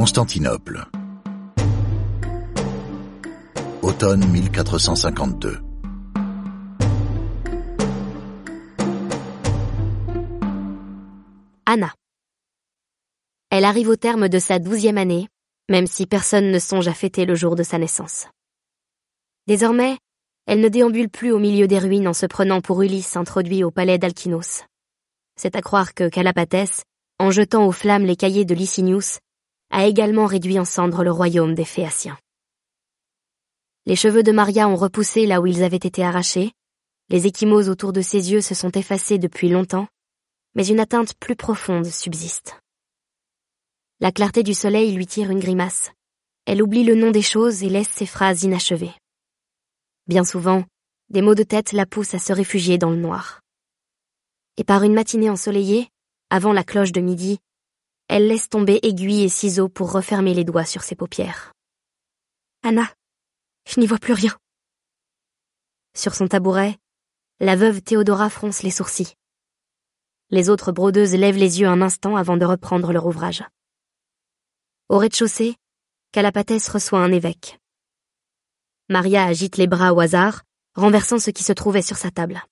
Constantinople. Automne 1452. Anna. Elle arrive au terme de sa douzième année, même si personne ne songe à fêter le jour de sa naissance. Désormais, elle ne déambule plus au milieu des ruines en se prenant pour Ulysse introduit au palais d'Alkinos. C'est à croire que Calapatès, en jetant aux flammes les cahiers de Licinius, a également réduit en cendres le royaume des Phéaciens. Les cheveux de Maria ont repoussé là où ils avaient été arrachés, les échymoses autour de ses yeux se sont effacés depuis longtemps, mais une atteinte plus profonde subsiste. La clarté du soleil lui tire une grimace. Elle oublie le nom des choses et laisse ses phrases inachevées. Bien souvent, des maux de tête la poussent à se réfugier dans le noir. Et par une matinée ensoleillée, avant la cloche de midi, elle laisse tomber aiguille et ciseaux pour refermer les doigts sur ses paupières. Anna, je n'y vois plus rien. Sur son tabouret, la veuve Théodora fronce les sourcils. Les autres brodeuses lèvent les yeux un instant avant de reprendre leur ouvrage. Au rez-de-chaussée, Calapatès reçoit un évêque. Maria agite les bras au hasard, renversant ce qui se trouvait sur sa table.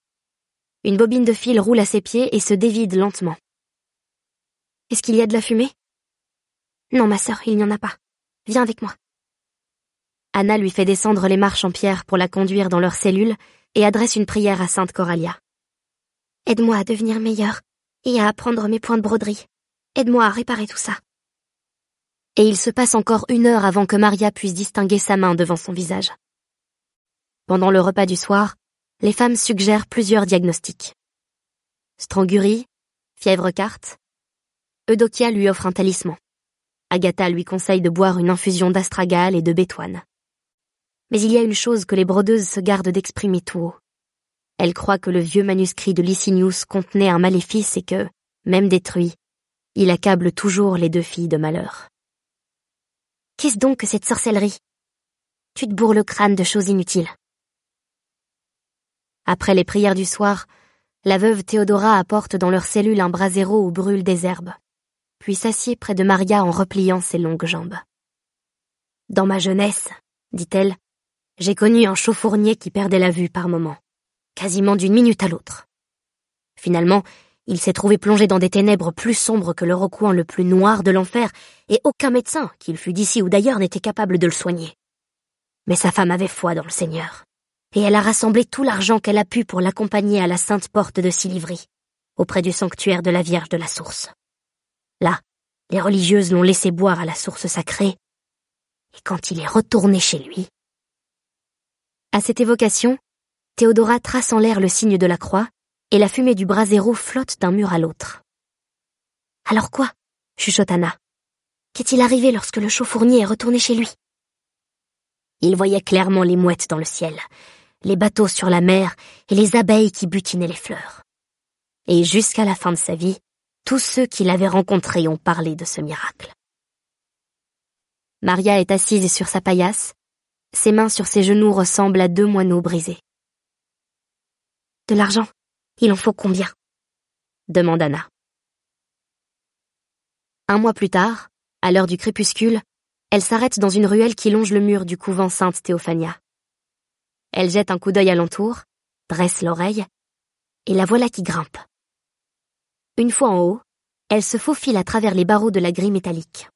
Une bobine de fil roule à ses pieds et se dévide lentement. Est-ce qu'il y a de la fumée? Non, ma sœur, il n'y en a pas. Viens avec moi. Anna lui fait descendre les marches en pierre pour la conduire dans leur cellule et adresse une prière à Sainte Coralia. Aide-moi à devenir meilleure et à apprendre mes points de broderie. Aide-moi à réparer tout ça. Et il se passe encore une heure avant que Maria puisse distinguer sa main devant son visage. Pendant le repas du soir, les femmes suggèrent plusieurs diagnostics. Strangurie, fièvre carte. Eudokia lui offre un talisman. Agatha lui conseille de boire une infusion d'astragale et de bétoine. Mais il y a une chose que les brodeuses se gardent d'exprimer tout haut. Elles croient que le vieux manuscrit de Licinius contenait un maléfice et que, même détruit, il accable toujours les deux filles de malheur. Qu'est-ce donc que cette sorcellerie? Tu te bourres le crâne de choses inutiles. Après les prières du soir, la veuve Théodora apporte dans leur cellule un brasero où brûlent des herbes, puis s'assied près de Maria en repliant ses longues jambes. Dans ma jeunesse, dit-elle, j'ai connu un chauffournier qui perdait la vue par moments, quasiment d'une minute à l'autre. Finalement, il s'est trouvé plongé dans des ténèbres plus sombres que le recoin le plus noir de l'enfer, et aucun médecin, qu'il fût d'ici ou d'ailleurs, n'était capable de le soigner. Mais sa femme avait foi dans le Seigneur et elle a rassemblé tout l'argent qu'elle a pu pour l'accompagner à la sainte porte de Silivry, auprès du sanctuaire de la Vierge de la Source. Là, les religieuses l'ont laissé boire à la source sacrée, et quand il est retourné chez lui. À cette évocation, Théodora trace en l'air le signe de la croix, et la fumée du brasero flotte d'un mur à l'autre. Alors quoi? chuchote Anna. Qu'est-il arrivé lorsque le chauffournier est retourné chez lui? Il voyait clairement les mouettes dans le ciel, les bateaux sur la mer et les abeilles qui butinaient les fleurs. Et jusqu'à la fin de sa vie, tous ceux qui l'avaient rencontré ont parlé de ce miracle. Maria est assise sur sa paillasse, ses mains sur ses genoux ressemblent à deux moineaux brisés. De l'argent, il en faut combien? demande Anna. Un mois plus tard, à l'heure du crépuscule, elle s'arrête dans une ruelle qui longe le mur du couvent Sainte Théophania. Elle jette un coup d'œil alentour, dresse l'oreille, et la voilà qui grimpe. Une fois en haut, elle se faufile à travers les barreaux de la grille métallique.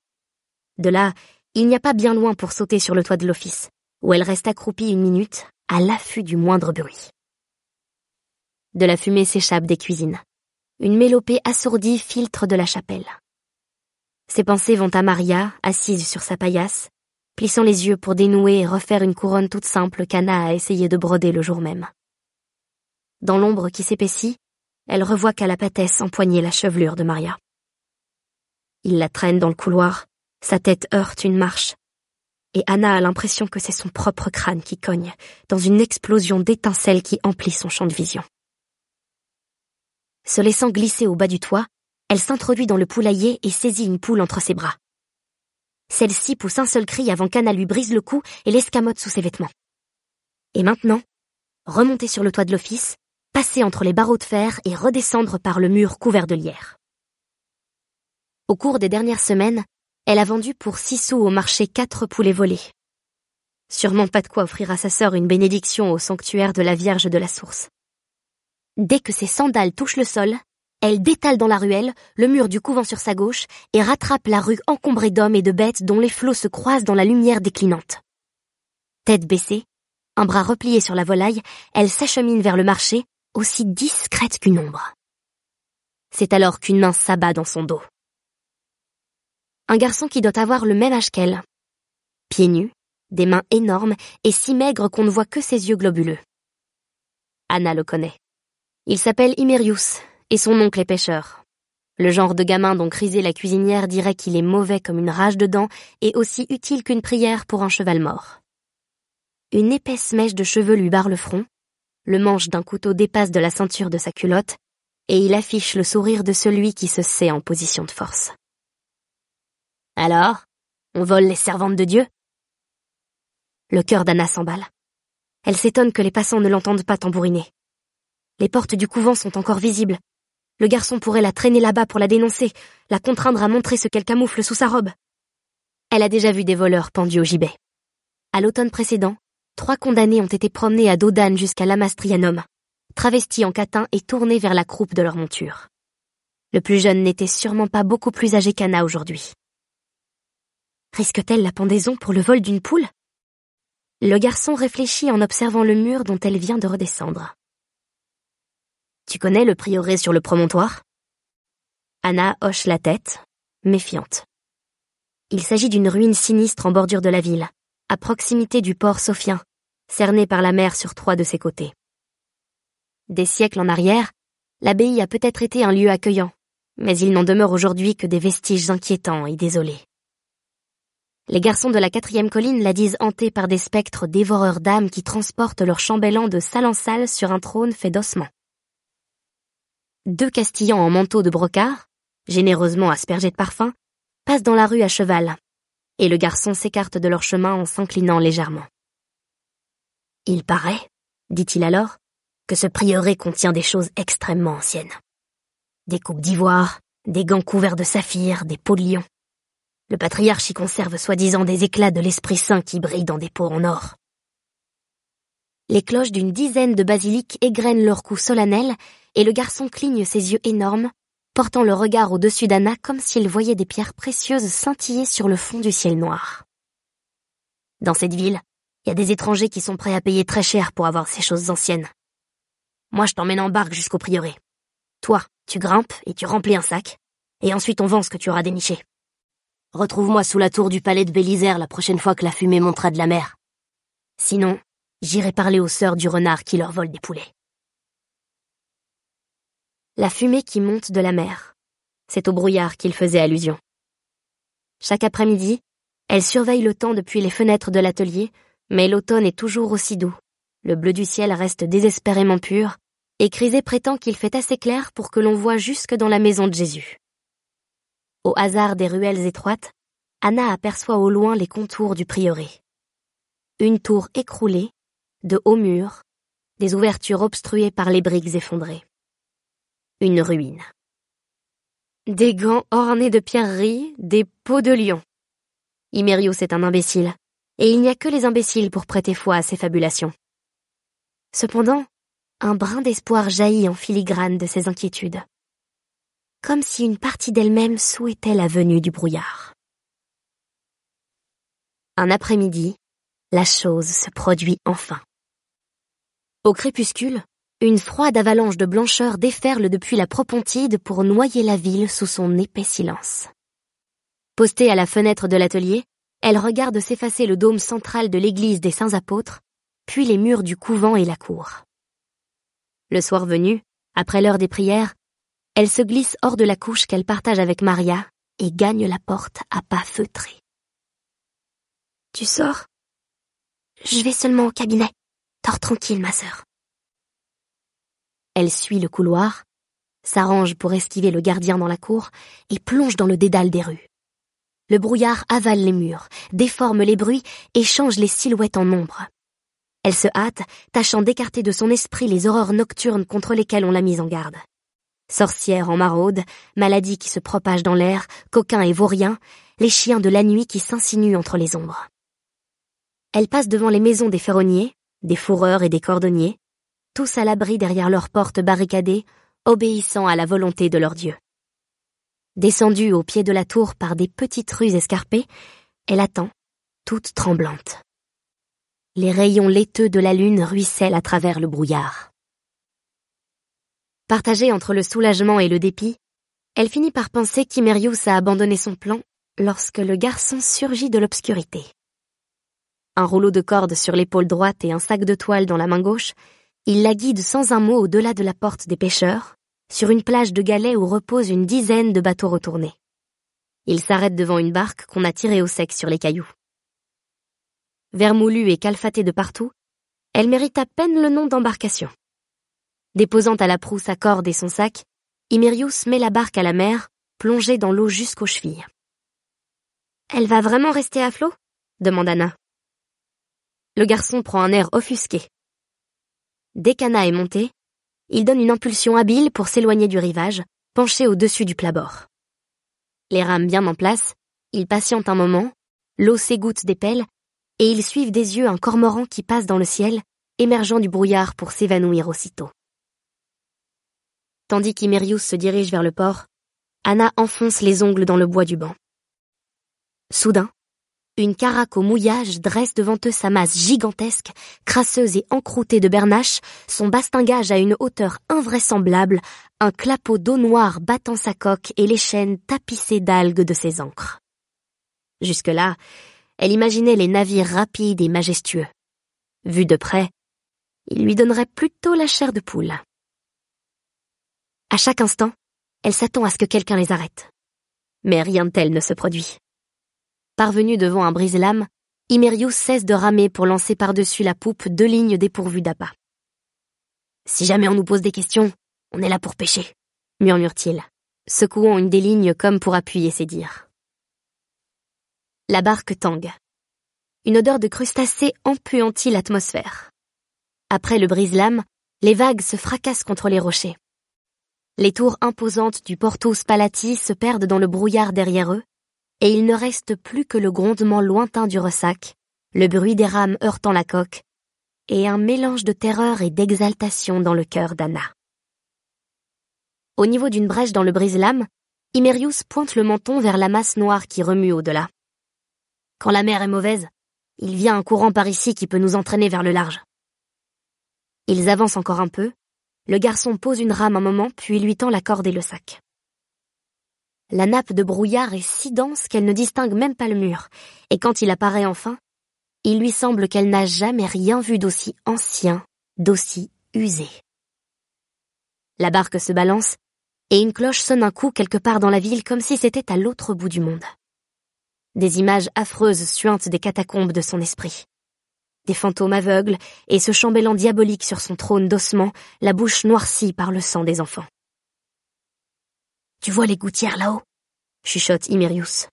De là, il n'y a pas bien loin pour sauter sur le toit de l'office, où elle reste accroupie une minute, à l'affût du moindre bruit. De la fumée s'échappe des cuisines. Une mélopée assourdie filtre de la chapelle. Ses pensées vont à Maria, assise sur sa paillasse, plissant les yeux pour dénouer et refaire une couronne toute simple qu'Anna a essayé de broder le jour même. Dans l'ombre qui s'épaissit, elle revoit Calapatès empoigner la chevelure de Maria. Il la traîne dans le couloir, sa tête heurte une marche, et Anna a l'impression que c'est son propre crâne qui cogne, dans une explosion d'étincelles qui emplit son champ de vision. Se laissant glisser au bas du toit, elle s'introduit dans le poulailler et saisit une poule entre ses bras. Celle-ci pousse un seul cri avant qu'Anna lui brise le cou et l'escamote sous ses vêtements. Et maintenant, remonter sur le toit de l'office, passer entre les barreaux de fer et redescendre par le mur couvert de lierre. Au cours des dernières semaines, elle a vendu pour six sous au marché quatre poulets volés. Sûrement pas de quoi offrir à sa sœur une bénédiction au sanctuaire de la Vierge de la Source. Dès que ses sandales touchent le sol, elle détale dans la ruelle, le mur du couvent sur sa gauche, et rattrape la rue encombrée d'hommes et de bêtes dont les flots se croisent dans la lumière déclinante. Tête baissée, un bras replié sur la volaille, elle s'achemine vers le marché, aussi discrète qu'une ombre. C'est alors qu'une main s'abat dans son dos. Un garçon qui doit avoir le même âge qu'elle. Pieds nus, des mains énormes et si maigres qu'on ne voit que ses yeux globuleux. Anna le connaît. Il s'appelle Imerius, et son oncle est pêcheur. Le genre de gamin dont Crisé la cuisinière dirait qu'il est mauvais comme une rage de dents et aussi utile qu'une prière pour un cheval mort. Une épaisse mèche de cheveux lui barre le front, le manche d'un couteau dépasse de la ceinture de sa culotte, et il affiche le sourire de celui qui se sait en position de force. Alors, on vole les servantes de Dieu? Le cœur d'Anna s'emballe. Elle s'étonne que les passants ne l'entendent pas tambouriner. Les portes du couvent sont encore visibles. Le garçon pourrait la traîner là-bas pour la dénoncer, la contraindre à montrer ce qu'elle camoufle sous sa robe. Elle a déjà vu des voleurs pendus au gibet. À l'automne précédent, trois condamnés ont été promenés à Dodane jusqu'à Lamastrianum, travestis en catin et tournés vers la croupe de leur monture. Le plus jeune n'était sûrement pas beaucoup plus âgé qu'Anna aujourd'hui. Risque-t-elle la pendaison pour le vol d'une poule? Le garçon réfléchit en observant le mur dont elle vient de redescendre. Tu connais le prieuré sur le promontoire? Anna hoche la tête, méfiante. Il s'agit d'une ruine sinistre en bordure de la ville, à proximité du port sophien, cerné par la mer sur trois de ses côtés. Des siècles en arrière, l'abbaye a peut-être été un lieu accueillant, mais il n'en demeure aujourd'hui que des vestiges inquiétants et désolés. Les garçons de la quatrième colline la disent hantée par des spectres dévoreurs d'âmes qui transportent leur chambellan de salle en salle sur un trône fait d'ossements. Deux Castillans en manteau de brocart, généreusement aspergés de parfum, passent dans la rue à cheval, et le garçon s'écarte de leur chemin en s'inclinant légèrement. Il paraît, dit-il alors, que ce prieuré contient des choses extrêmement anciennes. Des coupes d'ivoire, des gants couverts de saphir, des peaux de lion. Le patriarche y conserve soi-disant des éclats de l'Esprit Saint qui brillent dans des pots en or. Les cloches d'une dizaine de basiliques égrènent leur cou solennel et le garçon cligne ses yeux énormes, portant le regard au-dessus d'Anna comme s'il voyait des pierres précieuses scintiller sur le fond du ciel noir. Dans cette ville, il y a des étrangers qui sont prêts à payer très cher pour avoir ces choses anciennes. Moi, je t'emmène en barque jusqu'au prieuré. Toi, tu grimpes et tu remplis un sac, et ensuite on vend ce que tu auras déniché. Retrouve-moi sous la tour du palais de Bélisère la prochaine fois que la fumée montera de la mer. Sinon, j'irai parler aux sœurs du renard qui leur volent des poulets la fumée qui monte de la mer. C'est au brouillard qu'il faisait allusion. Chaque après-midi, elle surveille le temps depuis les fenêtres de l'atelier, mais l'automne est toujours aussi doux. Le bleu du ciel reste désespérément pur, et Crisé prétend qu'il fait assez clair pour que l'on voie jusque dans la maison de Jésus. Au hasard des ruelles étroites, Anna aperçoit au loin les contours du prieuré. Une tour écroulée, de hauts murs, des ouvertures obstruées par les briques effondrées une ruine. Des gants ornés de pierreries, des peaux de lion. Imerius est un imbécile, et il n'y a que les imbéciles pour prêter foi à ses fabulations. Cependant, un brin d'espoir jaillit en filigrane de ses inquiétudes. Comme si une partie d'elle-même souhaitait la venue du brouillard. Un après-midi, la chose se produit enfin. Au crépuscule, une froide avalanche de blancheur déferle depuis la Propontide pour noyer la ville sous son épais silence. Postée à la fenêtre de l'atelier, elle regarde s'effacer le dôme central de l'église des Saints Apôtres, puis les murs du couvent et la cour. Le soir venu, après l'heure des prières, elle se glisse hors de la couche qu'elle partage avec Maria et gagne la porte à pas feutrés. Tu sors? Je vais seulement au cabinet. Dors tranquille, ma sœur. Elle suit le couloir, s'arrange pour esquiver le gardien dans la cour et plonge dans le dédale des rues. Le brouillard avale les murs, déforme les bruits et change les silhouettes en ombre. Elle se hâte, tâchant d'écarter de son esprit les horreurs nocturnes contre lesquelles on l'a mise en garde. Sorcières en maraude, maladies qui se propagent dans l'air, coquins et vauriens, les chiens de la nuit qui s'insinuent entre les ombres. Elle passe devant les maisons des ferronniers, des fourreurs et des cordonniers, tous à l'abri derrière leurs portes barricadées, obéissant à la volonté de leur Dieu. Descendue au pied de la tour par des petites rues escarpées, elle attend, toute tremblante. Les rayons laiteux de la lune ruissellent à travers le brouillard. Partagée entre le soulagement et le dépit, elle finit par penser qu'Imerius a abandonné son plan lorsque le garçon surgit de l'obscurité. Un rouleau de corde sur l'épaule droite et un sac de toile dans la main gauche, il la guide sans un mot au-delà de la porte des pêcheurs, sur une plage de galets où reposent une dizaine de bateaux retournés. Il s'arrête devant une barque qu'on a tirée au sec sur les cailloux. Vermoulue et calfatée de partout, elle mérite à peine le nom d'embarcation. Déposant à la proue sa corde et son sac, Imerius met la barque à la mer, plongée dans l'eau jusqu'aux chevilles. Elle va vraiment rester à flot? demande Anna. Le garçon prend un air offusqué. Dès qu'Anna est montée, il donne une impulsion habile pour s'éloigner du rivage, penché au-dessus du plat-bord. Les rames bien en place, ils patientent un moment, l'eau s'égoutte des pelles, et ils suivent des yeux un cormoran qui passe dans le ciel, émergeant du brouillard pour s'évanouir aussitôt. Tandis qu'Imerius se dirige vers le port, Anna enfonce les ongles dans le bois du banc. Soudain, une caraque au mouillage dresse devant eux sa masse gigantesque, crasseuse et encroûtée de bernaches, son bastingage à une hauteur invraisemblable, un clapot d'eau noire battant sa coque et les chaînes tapissées d'algues de ses ancres. Jusque-là, elle imaginait les navires rapides et majestueux. Vu de près, il lui donnerait plutôt la chair de poule. À chaque instant, elle s'attend à ce que quelqu'un les arrête. Mais rien de tel ne se produit. Parvenu devant un brise-lame, Imerius cesse de ramer pour lancer par-dessus la poupe deux lignes dépourvues d'appât. Si jamais on nous pose des questions, on est là pour pêcher, murmure-t-il, secouant une des lignes comme pour appuyer ses dires. La barque tangue. Une odeur de crustacés empuantit l'atmosphère. Après le brise-lame, les vagues se fracassent contre les rochers. Les tours imposantes du Porto Spalati se perdent dans le brouillard derrière eux, et il ne reste plus que le grondement lointain du ressac, le bruit des rames heurtant la coque, et un mélange de terreur et d'exaltation dans le cœur d'Anna. Au niveau d'une brèche dans le brise-lame, Imerius pointe le menton vers la masse noire qui remue au-delà. Quand la mer est mauvaise, il vient un courant par ici qui peut nous entraîner vers le large. Ils avancent encore un peu, le garçon pose une rame un moment, puis lui tend la corde et le sac. La nappe de brouillard est si dense qu'elle ne distingue même pas le mur, et quand il apparaît enfin, il lui semble qu'elle n'a jamais rien vu d'aussi ancien, d'aussi usé. La barque se balance, et une cloche sonne un coup quelque part dans la ville comme si c'était à l'autre bout du monde. Des images affreuses suintent des catacombes de son esprit des fantômes aveugles, et ce chambellan diabolique sur son trône d'ossements, la bouche noircie par le sang des enfants. Tu vois les gouttières là-haut? chuchote Imerius.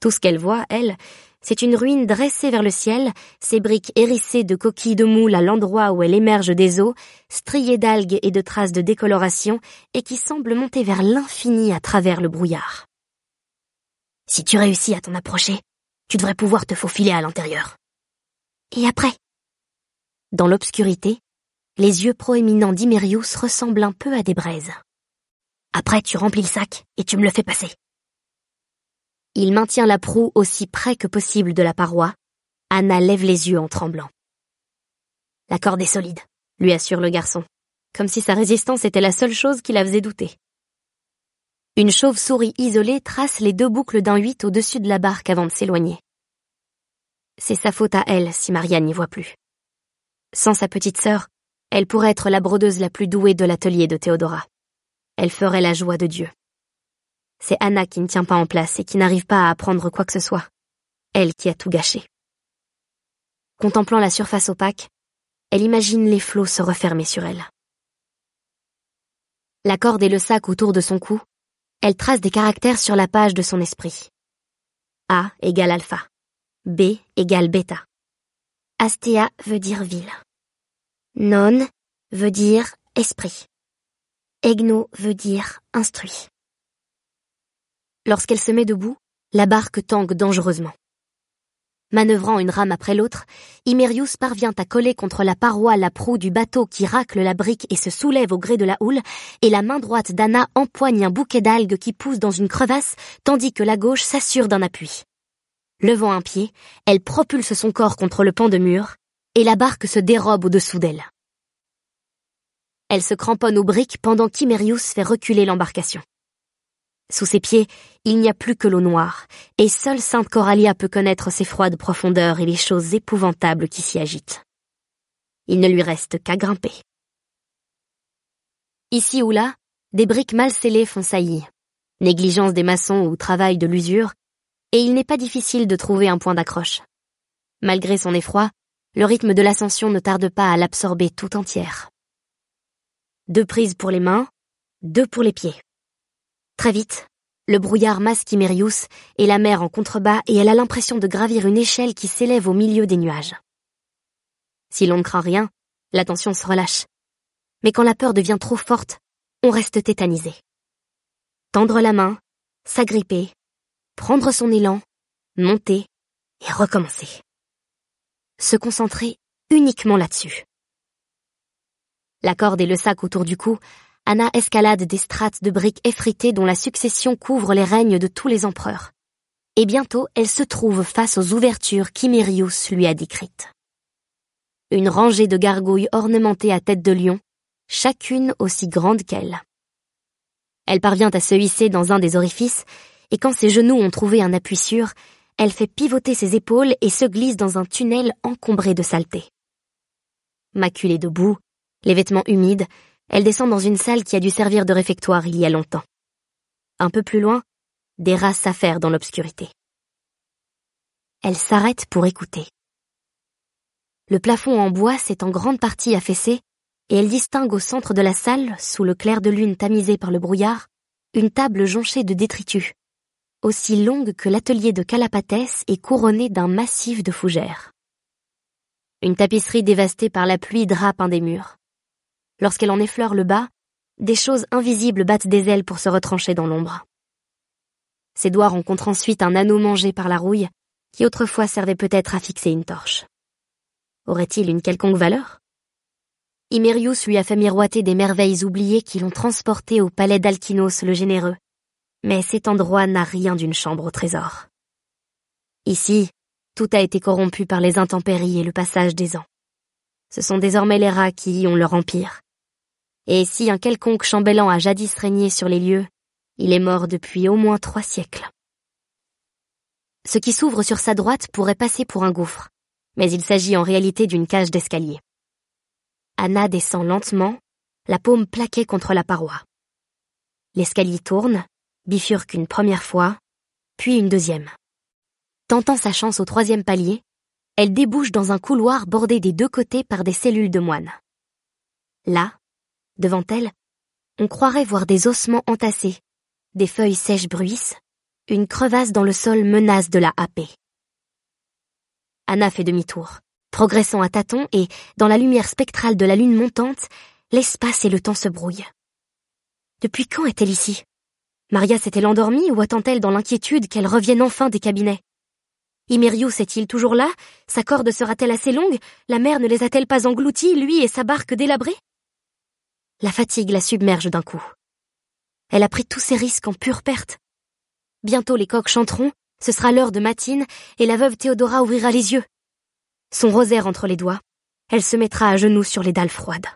Tout ce qu'elle voit, elle, c'est une ruine dressée vers le ciel, ses briques hérissées de coquilles de moule à l'endroit où elle émerge des eaux, striées d'algues et de traces de décoloration, et qui semble monter vers l'infini à travers le brouillard. Si tu réussis à t'en approcher, tu devrais pouvoir te faufiler à l'intérieur. Et après? Dans l'obscurité, les yeux proéminents d'Imerius ressemblent un peu à des braises. Après, tu remplis le sac et tu me le fais passer. Il maintient la proue aussi près que possible de la paroi. Anna lève les yeux en tremblant. La corde est solide, lui assure le garçon, comme si sa résistance était la seule chose qui la faisait douter. Une chauve-souris isolée trace les deux boucles d'un huit au-dessus de la barque avant de s'éloigner. C'est sa faute à elle si Marianne n'y voit plus. Sans sa petite sœur, elle pourrait être la brodeuse la plus douée de l'atelier de Théodora. Elle ferait la joie de Dieu. C'est Anna qui ne tient pas en place et qui n'arrive pas à apprendre quoi que ce soit. Elle qui a tout gâché. Contemplant la surface opaque, elle imagine les flots se refermer sur elle. La corde et le sac autour de son cou, elle trace des caractères sur la page de son esprit. A égale alpha. B égale bêta. Astea veut dire ville. Non veut dire esprit. Egno veut dire instruit. Lorsqu'elle se met debout, la barque tangue dangereusement. Manœuvrant une rame après l'autre, Imerius parvient à coller contre la paroi la proue du bateau qui racle la brique et se soulève au gré de la houle, et la main droite d'Anna empoigne un bouquet d'algues qui pousse dans une crevasse, tandis que la gauche s'assure d'un appui. Levant un pied, elle propulse son corps contre le pan de mur, et la barque se dérobe au-dessous d'elle. Elle se cramponne aux briques pendant qu'Imerius fait reculer l'embarcation. Sous ses pieds, il n'y a plus que l'eau noire, et seule Sainte Coralia peut connaître ses froides profondeurs et les choses épouvantables qui s'y agitent. Il ne lui reste qu'à grimper. Ici ou là, des briques mal scellées font saillie, négligence des maçons ou travail de l'usure, et il n'est pas difficile de trouver un point d'accroche. Malgré son effroi, le rythme de l'ascension ne tarde pas à l'absorber tout entière. Deux prises pour les mains, deux pour les pieds. Très vite, le brouillard masque Imerius et la mer en contrebas et elle a l'impression de gravir une échelle qui s'élève au milieu des nuages. Si l'on ne craint rien, la tension se relâche. Mais quand la peur devient trop forte, on reste tétanisé. Tendre la main, s'agripper, prendre son élan, monter et recommencer. Se concentrer uniquement là-dessus. La corde et le sac autour du cou Anna escalade des strates de briques effritées dont la succession couvre les règnes de tous les empereurs. Et bientôt, elle se trouve face aux ouvertures qu'Imerius lui a décrites. Une rangée de gargouilles ornementées à tête de lion, chacune aussi grande qu'elle. Elle parvient à se hisser dans un des orifices, et quand ses genoux ont trouvé un appui sûr, elle fait pivoter ses épaules et se glisse dans un tunnel encombré de saleté. Maculée de boue, les vêtements humides, elle descend dans une salle qui a dû servir de réfectoire il y a longtemps. Un peu plus loin, des rats s'affairent dans l'obscurité. Elle s'arrête pour écouter. Le plafond en bois s'est en grande partie affaissé, et elle distingue au centre de la salle, sous le clair de lune tamisé par le brouillard, une table jonchée de détritus, aussi longue que l'atelier de Calapatès et couronnée d'un massif de fougères. Une tapisserie dévastée par la pluie drape un des murs. Lorsqu'elle en effleure le bas, des choses invisibles battent des ailes pour se retrancher dans l'ombre. Ses doigts rencontrent ensuite un anneau mangé par la rouille, qui autrefois servait peut-être à fixer une torche. Aurait-il une quelconque valeur? Imerius lui a fait miroiter des merveilles oubliées qui l'ont transporté au palais d'Alkinos le Généreux, mais cet endroit n'a rien d'une chambre au trésor. Ici, tout a été corrompu par les intempéries et le passage des ans. Ce sont désormais les rats qui y ont leur empire, et si un quelconque chambellan a jadis régné sur les lieux, il est mort depuis au moins trois siècles. Ce qui s'ouvre sur sa droite pourrait passer pour un gouffre, mais il s'agit en réalité d'une cage d'escalier. Anna descend lentement, la paume plaquée contre la paroi. L'escalier tourne, bifurque une première fois, puis une deuxième. Tentant sa chance au troisième palier, elle débouche dans un couloir bordé des deux côtés par des cellules de moines. Là, Devant elle, on croirait voir des ossements entassés, des feuilles sèches bruissent, une crevasse dans le sol menace de la happer. Anna fait demi-tour, progressant à tâtons et, dans la lumière spectrale de la lune montante, l'espace et le temps se brouillent. Depuis quand est-elle ici? Maria s'est-elle endormie ou attend-elle dans l'inquiétude qu'elle revienne enfin des cabinets? Imerius est-il toujours là? Sa corde sera-t-elle assez longue? La mer ne les a-t-elle pas engloutis, lui et sa barque délabrée? La fatigue la submerge d'un coup. Elle a pris tous ses risques en pure perte. Bientôt les coqs chanteront, ce sera l'heure de matine, et la veuve Théodora ouvrira les yeux. Son rosaire entre les doigts, elle se mettra à genoux sur les dalles froides.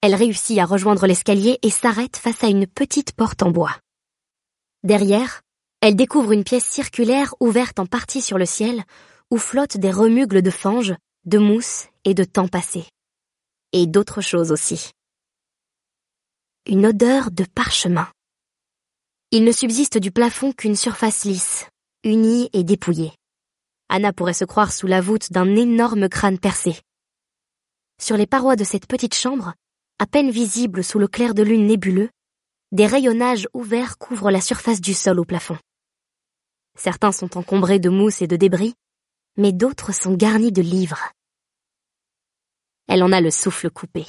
Elle réussit à rejoindre l'escalier et s'arrête face à une petite porte en bois. Derrière, elle découvre une pièce circulaire ouverte en partie sur le ciel, où flottent des remugles de fange, de mousse et de temps passé et d'autres choses aussi. Une odeur de parchemin. Il ne subsiste du plafond qu'une surface lisse, unie et dépouillée. Anna pourrait se croire sous la voûte d'un énorme crâne percé. Sur les parois de cette petite chambre, à peine visible sous le clair de lune nébuleux, des rayonnages ouverts couvrent la surface du sol au plafond. Certains sont encombrés de mousse et de débris, mais d'autres sont garnis de livres. Elle en a le souffle coupé.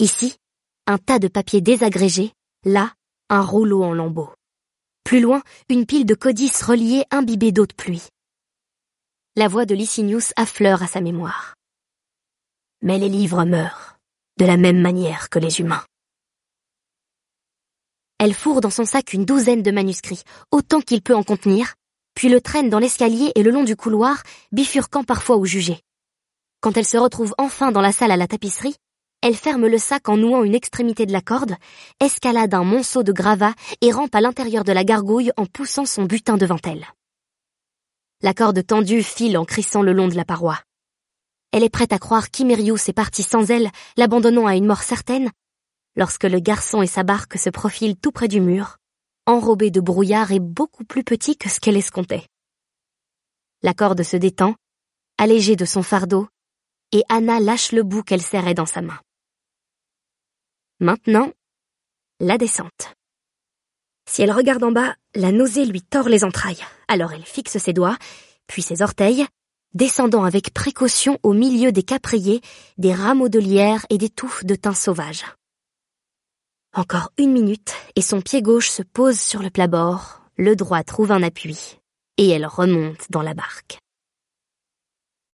Ici, un tas de papier désagrégé, là, un rouleau en lambeaux. Plus loin, une pile de codices reliés imbibés d'eau de pluie. La voix de Licinius affleure à sa mémoire. Mais les livres meurent, de la même manière que les humains. Elle fourre dans son sac une douzaine de manuscrits, autant qu'il peut en contenir, puis le traîne dans l'escalier et le long du couloir, bifurquant parfois au jugé. Quand elle se retrouve enfin dans la salle à la tapisserie, elle ferme le sac en nouant une extrémité de la corde, escalade un monceau de gravats et rampe à l'intérieur de la gargouille en poussant son butin devant elle. La corde tendue file en crissant le long de la paroi. Elle est prête à croire qu'Imerius est parti sans elle, l'abandonnant à une mort certaine, lorsque le garçon et sa barque se profilent tout près du mur, enrobé de brouillard et beaucoup plus petit que ce qu'elle escomptait. La corde se détend, allégée de son fardeau, et Anna lâche le bout qu'elle serrait dans sa main. Maintenant, la descente. Si elle regarde en bas, la nausée lui tord les entrailles, alors elle fixe ses doigts, puis ses orteils, descendant avec précaution au milieu des capriers, des rameaux de lierre et des touffes de thym sauvage. Encore une minute, et son pied gauche se pose sur le plat-bord, le droit trouve un appui, et elle remonte dans la barque.